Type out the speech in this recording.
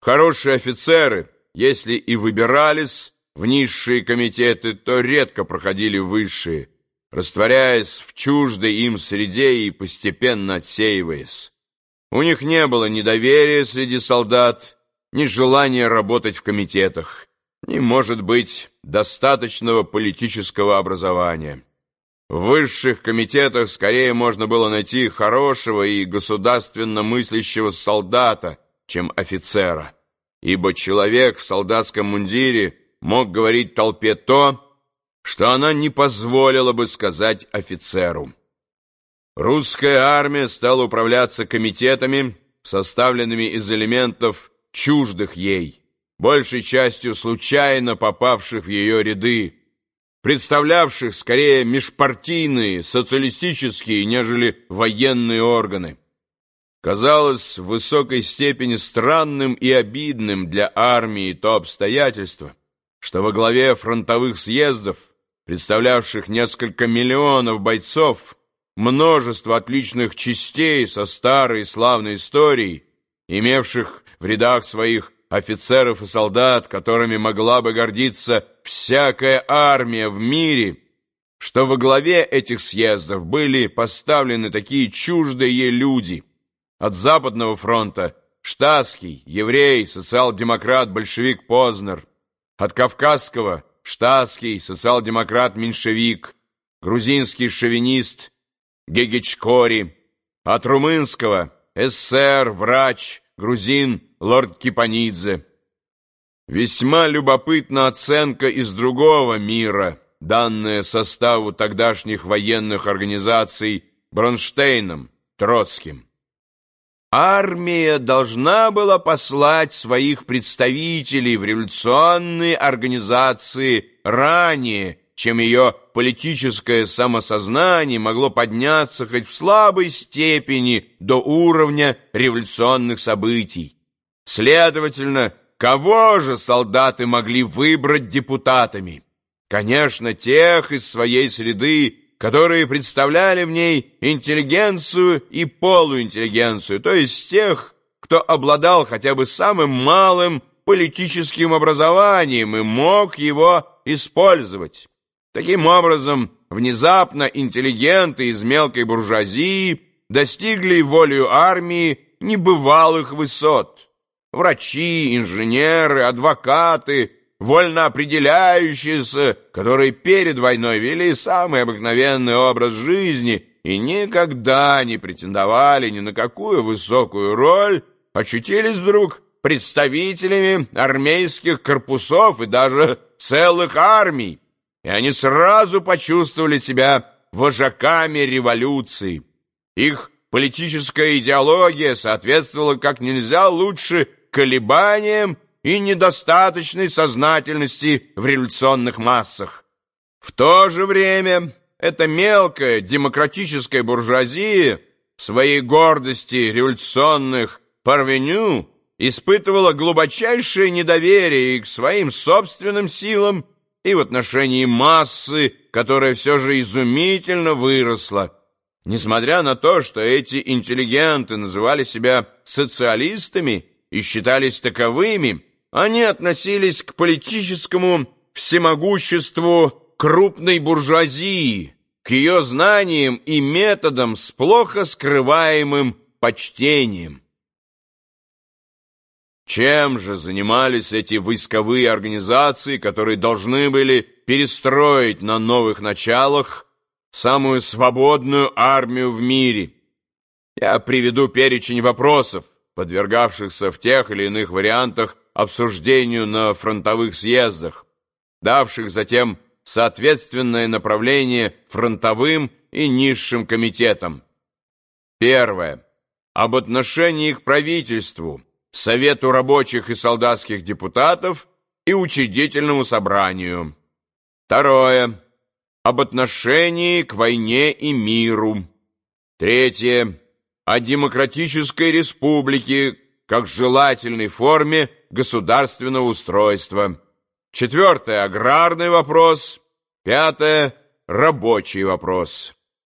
Хорошие офицеры, если и выбирались в низшие комитеты, то редко проходили высшие, растворяясь в чуждой им среде и постепенно отсеиваясь. У них не было ни доверия среди солдат, ни желания работать в комитетах, ни, может быть, достаточного политического образования. В высших комитетах скорее можно было найти хорошего и государственно мыслящего солдата, чем офицера, ибо человек в солдатском мундире мог говорить толпе то, что она не позволила бы сказать офицеру. Русская армия стала управляться комитетами, составленными из элементов чуждых ей, большей частью случайно попавших в ее ряды, представлявших скорее межпартийные, социалистические, нежели военные органы. Казалось в высокой степени странным и обидным для армии то обстоятельство, что во главе фронтовых съездов, представлявших несколько миллионов бойцов, множество отличных частей со старой славной историей, имевших в рядах своих офицеров и солдат, которыми могла бы гордиться всякая армия в мире, что во главе этих съездов были поставлены такие чуждые люди. От Западного фронта штатский, еврей, социал-демократ, большевик Познер, от Кавказского штатский, социал-демократ, меньшевик, грузинский шовинист Гегечкори, от румынского эсер, врач, грузин, лорд Кипанидзе. Весьма любопытна оценка из другого мира, данная составу тогдашних военных организаций Бронштейном, Троцким. Армия должна была послать своих представителей в революционные организации ранее, чем ее политическое самосознание могло подняться хоть в слабой степени до уровня революционных событий. Следовательно, кого же солдаты могли выбрать депутатами? Конечно, тех из своей среды, которые представляли в ней интеллигенцию и полуинтеллигенцию, то есть тех, кто обладал хотя бы самым малым политическим образованием и мог его использовать. Таким образом, внезапно интеллигенты из мелкой буржуазии достигли волею армии небывалых высот. Врачи, инженеры, адвокаты, вольно определяющиеся, которые перед войной вели самый обыкновенный образ жизни и никогда не претендовали ни на какую высокую роль, очутились вдруг представителями армейских корпусов и даже целых армий и они сразу почувствовали себя вожаками революции. Их политическая идеология соответствовала как нельзя лучше колебаниям и недостаточной сознательности в революционных массах. В то же время эта мелкая демократическая буржуазия в своей гордости революционных парвеню испытывала глубочайшее недоверие и к своим собственным силам, и в отношении массы, которая все же изумительно выросла. Несмотря на то, что эти интеллигенты называли себя социалистами и считались таковыми, они относились к политическому всемогуществу крупной буржуазии, к ее знаниям и методам с плохо скрываемым почтением. Чем же занимались эти войсковые организации, которые должны были перестроить на новых началах самую свободную армию в мире? Я приведу перечень вопросов, подвергавшихся в тех или иных вариантах обсуждению на фронтовых съездах, давших затем соответственное направление фронтовым и низшим комитетам. Первое. Об отношении к правительству – Совету рабочих и солдатских депутатов и учредительному собранию. Второе. Об отношении к войне и миру. Третье. О демократической республике как желательной форме государственного устройства. Четвертое. Аграрный вопрос. Пятое. Рабочий вопрос.